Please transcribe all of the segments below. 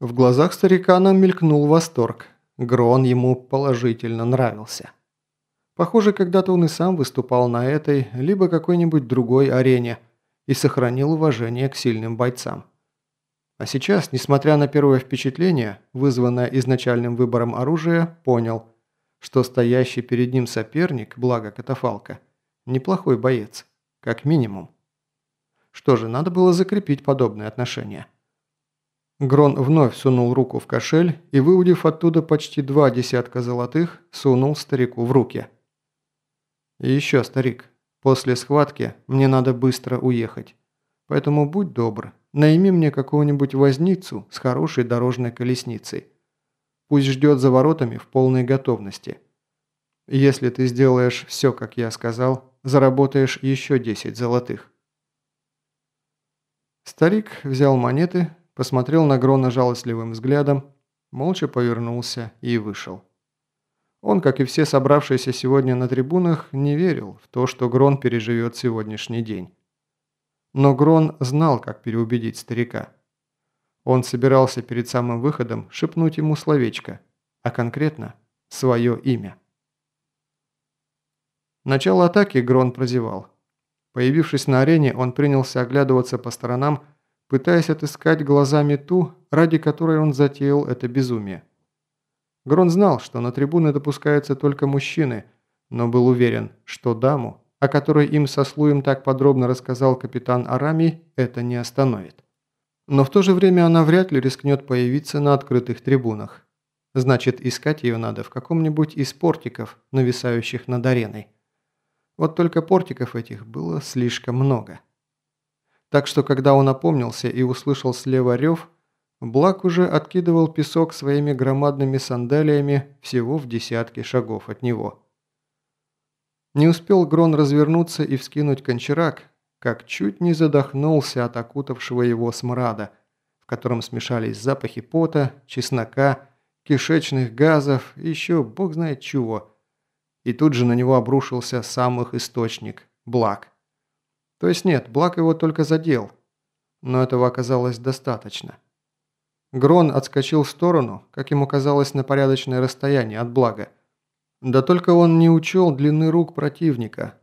В глазах старикана мелькнул восторг. Грон ему положительно нравился. Похоже, когда-то он и сам выступал на этой, либо какой-нибудь другой арене и сохранил уважение к сильным бойцам. А сейчас, несмотря на первое впечатление, вызванное изначальным выбором оружия, понял, что стоящий перед ним соперник, благо катафалка, неплохой боец, как минимум. Что же, надо было закрепить подобные отношения. Грон вновь сунул руку в кошель и, выудив оттуда почти два десятка золотых, сунул старику в руки. «И еще, старик, после схватки мне надо быстро уехать. Поэтому будь добр, найми мне какого-нибудь возницу с хорошей дорожной колесницей. Пусть ждет за воротами в полной готовности. Если ты сделаешь все, как я сказал, заработаешь еще 10 золотых». Старик взял монеты, посмотрел на Грона жалостливым взглядом, молча повернулся и вышел. Он, как и все собравшиеся сегодня на трибунах, не верил в то, что Грон переживет сегодняшний день. Но Грон знал, как переубедить старика. Он собирался перед самым выходом шепнуть ему словечко, а конкретно свое имя. Начало атаки Грон прозевал. Появившись на арене, он принялся оглядываться по сторонам, пытаясь отыскать глазами ту, ради которой он затеял это безумие. Грон знал, что на трибуны допускаются только мужчины, но был уверен, что даму, о которой им со Слуем так подробно рассказал капитан Арами, это не остановит. Но в то же время она вряд ли рискнет появиться на открытых трибунах. Значит, искать ее надо в каком-нибудь из портиков, нависающих над ареной. Вот только портиков этих было слишком много. Так что, когда он опомнился и услышал слева рев, Блак уже откидывал песок своими громадными сандалиями всего в десятке шагов от него. Не успел Грон развернуться и вскинуть кончарак, как чуть не задохнулся от окутавшего его смрада, в котором смешались запахи пота, чеснока, кишечных газов и еще бог знает чего. И тут же на него обрушился сам их источник – Блак. То есть нет, Блак его только задел. Но этого оказалось достаточно. Грон отскочил в сторону, как ему казалось, на порядочное расстояние от Блага. Да только он не учел длины рук противника.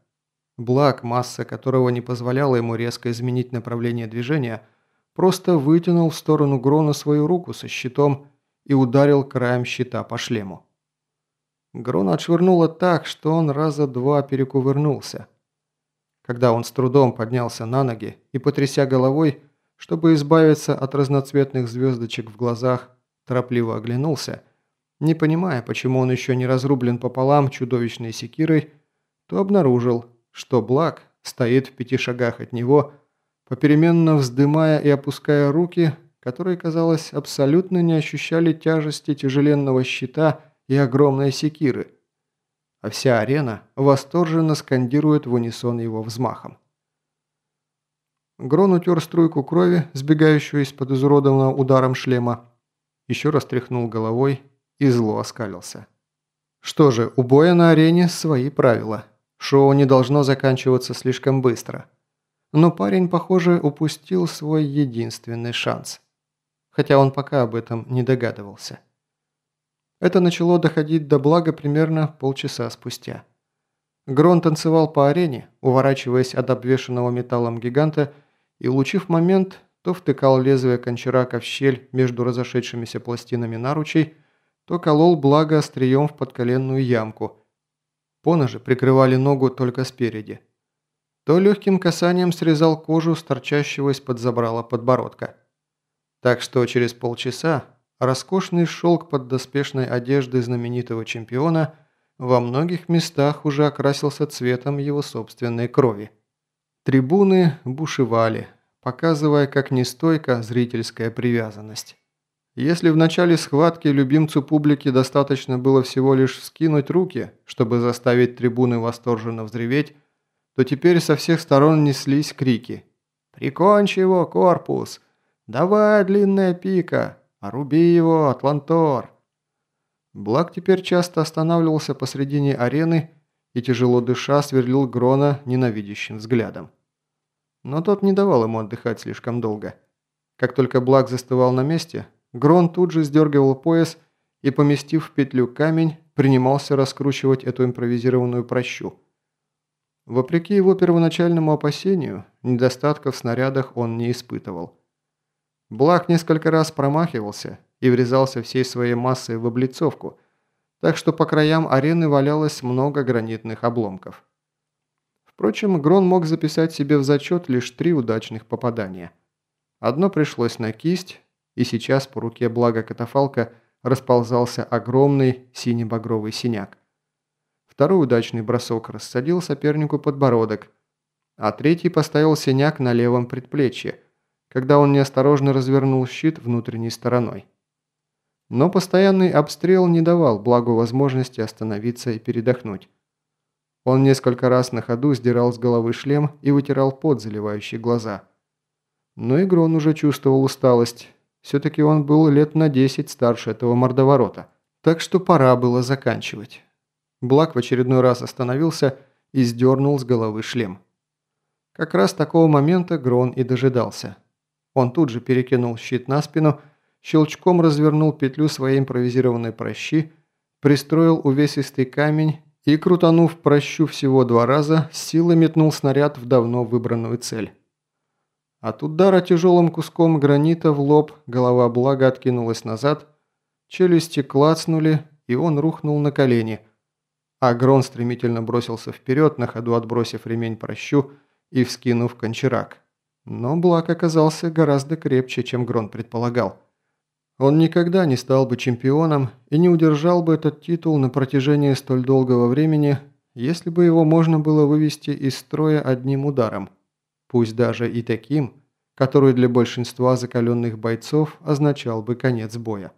Благ, масса которого не позволяла ему резко изменить направление движения, просто вытянул в сторону Грона свою руку со щитом и ударил краем щита по шлему. Грон отшвырнуло так, что он раза два перекувырнулся. Когда он с трудом поднялся на ноги и, потряся головой, чтобы избавиться от разноцветных звездочек в глазах, торопливо оглянулся, не понимая, почему он еще не разрублен пополам чудовищной секирой, то обнаружил, что Блак стоит в пяти шагах от него, попеременно вздымая и опуская руки, которые, казалось, абсолютно не ощущали тяжести тяжеленного щита и огромной секиры – а вся арена восторженно скандирует в унисон его взмахом. Грон утер струйку крови, сбегающую из-под изуродованного ударом шлема, еще раз тряхнул головой и зло оскалился. Что же, у боя на арене свои правила. Шоу не должно заканчиваться слишком быстро. Но парень, похоже, упустил свой единственный шанс. Хотя он пока об этом не догадывался. Это начало доходить до блага примерно полчаса спустя. Грон танцевал по арене, уворачиваясь от обвешанного металлом гиганта, и, улучив момент, то втыкал лезвие кончарака в щель между разошедшимися пластинами наручей, то колол благо острием в подколенную ямку. Поножи прикрывали ногу только спереди. То легким касанием срезал кожу с торчащего из-под забрала подбородка. Так что через полчаса Роскошный шелк под доспешной одеждой знаменитого чемпиона во многих местах уже окрасился цветом его собственной крови. Трибуны бушевали, показывая, как нестойка зрительская привязанность. Если в начале схватки любимцу публики достаточно было всего лишь скинуть руки, чтобы заставить трибуны восторженно взреветь, то теперь со всех сторон неслись крики «Прикончи его, корпус! Давай, длинная пика! «Руби его, Атлантор!» Блак теперь часто останавливался посредине арены и, тяжело дыша, сверлил Грона ненавидящим взглядом. Но тот не давал ему отдыхать слишком долго. Как только Блак застывал на месте, Грон тут же сдергивал пояс и, поместив в петлю камень, принимался раскручивать эту импровизированную прощу. Вопреки его первоначальному опасению, недостатков в снарядах он не испытывал. Блак несколько раз промахивался и врезался всей своей массой в облицовку, так что по краям арены валялось много гранитных обломков. Впрочем, Грон мог записать себе в зачет лишь три удачных попадания. Одно пришлось на кисть, и сейчас по руке блага катафалка расползался огромный сине-багровый синяк. Второй удачный бросок рассадил сопернику подбородок, а третий поставил синяк на левом предплечье, когда он неосторожно развернул щит внутренней стороной. Но постоянный обстрел не давал благу возможности остановиться и передохнуть. Он несколько раз на ходу сдирал с головы шлем и вытирал пот, заливающий глаза. Но Игрон уже чувствовал усталость. Все-таки он был лет на 10 старше этого мордоворота. Так что пора было заканчивать. Блак в очередной раз остановился и сдернул с головы шлем. Как раз такого момента Грон и дожидался. Он тут же перекинул щит на спину щелчком развернул петлю своей импровизированной прощи, пристроил увесистый камень и, крутанув прощу всего два раза, силой метнул снаряд в давно выбранную цель. От удара тяжелым куском гранита в лоб голова блага откинулась назад, челюсти клацнули, и он рухнул на колени, а Грон стремительно бросился вперед, на ходу отбросив ремень прощу и вскинув кончерак. Но Блак оказался гораздо крепче, чем Грон предполагал. Он никогда не стал бы чемпионом и не удержал бы этот титул на протяжении столь долгого времени, если бы его можно было вывести из строя одним ударом, пусть даже и таким, который для большинства закаленных бойцов означал бы конец боя.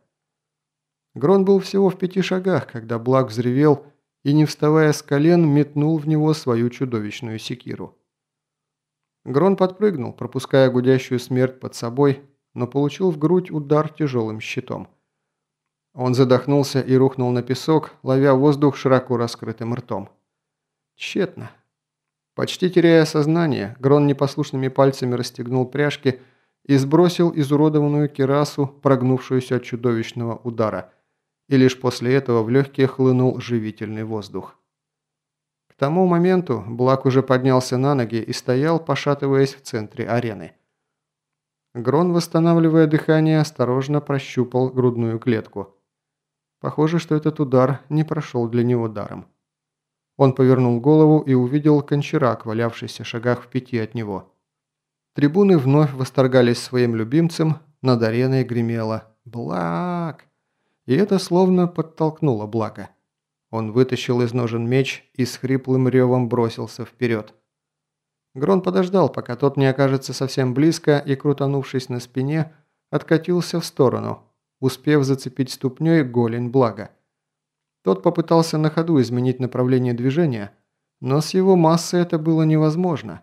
Грон был всего в пяти шагах, когда Блак взревел и, не вставая с колен, метнул в него свою чудовищную секиру. Грон подпрыгнул, пропуская гудящую смерть под собой, но получил в грудь удар тяжелым щитом. Он задохнулся и рухнул на песок, ловя воздух широко раскрытым ртом. Тщетно. Почти теряя сознание, Грон непослушными пальцами расстегнул пряжки и сбросил изуродованную кирасу, прогнувшуюся от чудовищного удара, и лишь после этого в легкие хлынул живительный воздух. К тому моменту Блак уже поднялся на ноги и стоял, пошатываясь в центре арены. Грон, восстанавливая дыхание, осторожно прощупал грудную клетку. Похоже, что этот удар не прошел для него даром. Он повернул голову и увидел кончерак, валявшийся в шагах в пяти от него. Трибуны вновь восторгались своим любимцем, над ареной гремело «Блак!». И это словно подтолкнуло Блака. Он вытащил из ножен меч и с хриплым ревом бросился вперед. Грон подождал, пока тот не окажется совсем близко и, крутанувшись на спине, откатился в сторону, успев зацепить ступней голень блага. Тот попытался на ходу изменить направление движения, но с его массой это было невозможно,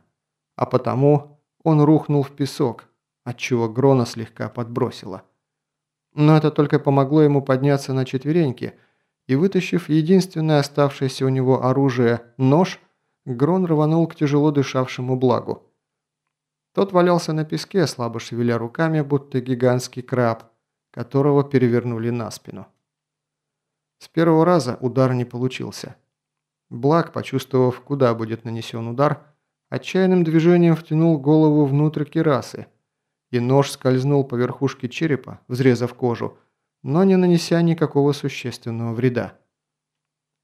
а потому он рухнул в песок, отчего Грона слегка подбросило. Но это только помогло ему подняться на четвереньки и, вытащив единственное оставшееся у него оружие – нож – Грон рванул к тяжело дышавшему благу. Тот валялся на песке, слабо шевеля руками, будто гигантский краб, которого перевернули на спину. С первого раза удар не получился. Благ, почувствовав, куда будет нанесен удар, отчаянным движением втянул голову внутрь кирасы, и нож скользнул по верхушке черепа, взрезав кожу, но не нанеся никакого существенного вреда.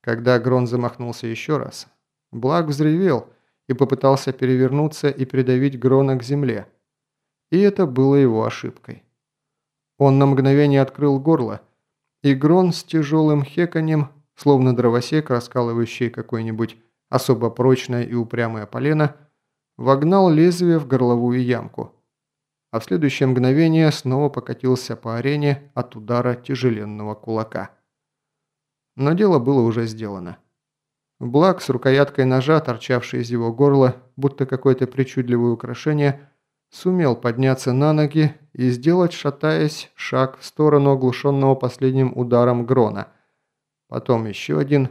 Когда Грон замахнулся еще раз, Благ взревел и попытался перевернуться и придавить Грона к земле. И это было его ошибкой. Он на мгновение открыл горло, и Грон с тяжелым хеканьем, словно дровосек, раскалывающий какое-нибудь особо прочное и упрямое полено, вогнал лезвие в горловую ямку, а в следующее мгновение снова покатился по арене от удара тяжеленного кулака. Но дело было уже сделано. Блак с рукояткой ножа, торчавшей из его горла, будто какое-то причудливое украшение, сумел подняться на ноги и сделать, шатаясь, шаг в сторону оглушенного последним ударом Грона. Потом еще один.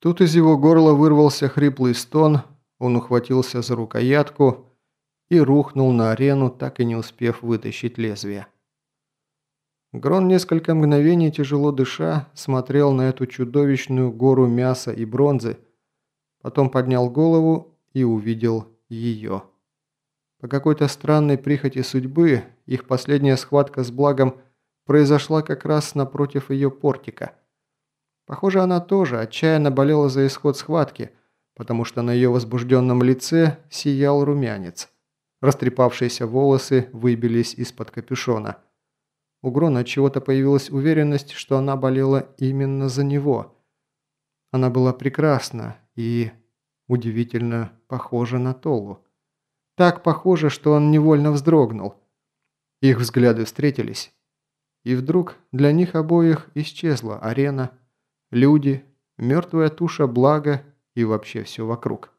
Тут из его горла вырвался хриплый стон, он ухватился за рукоятку и рухнул на арену, так и не успев вытащить лезвие. Грон несколько мгновений, тяжело дыша, смотрел на эту чудовищную гору мяса и бронзы, потом поднял голову и увидел ее. По какой-то странной прихоти судьбы, их последняя схватка с благом произошла как раз напротив ее портика. Похоже, она тоже отчаянно болела за исход схватки, потому что на ее возбужденном лице сиял румянец. Растрепавшиеся волосы выбились из-под капюшона. У Грона чего-то появилась уверенность, что она болела именно за него. Она была прекрасна и удивительно похожа на Толу. Так похоже, что он невольно вздрогнул. Их взгляды встретились. И вдруг для них обоих исчезла арена, люди, мертвая туша блага и вообще все вокруг.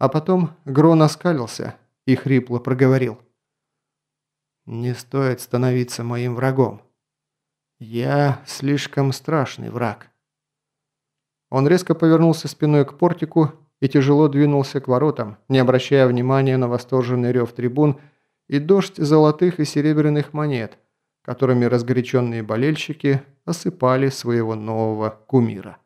А потом Грон оскалился и хрипло проговорил. «Не стоит становиться моим врагом. Я слишком страшный враг». Он резко повернулся спиной к портику и тяжело двинулся к воротам, не обращая внимания на восторженный рев трибун и дождь золотых и серебряных монет, которыми разгоряченные болельщики осыпали своего нового кумира.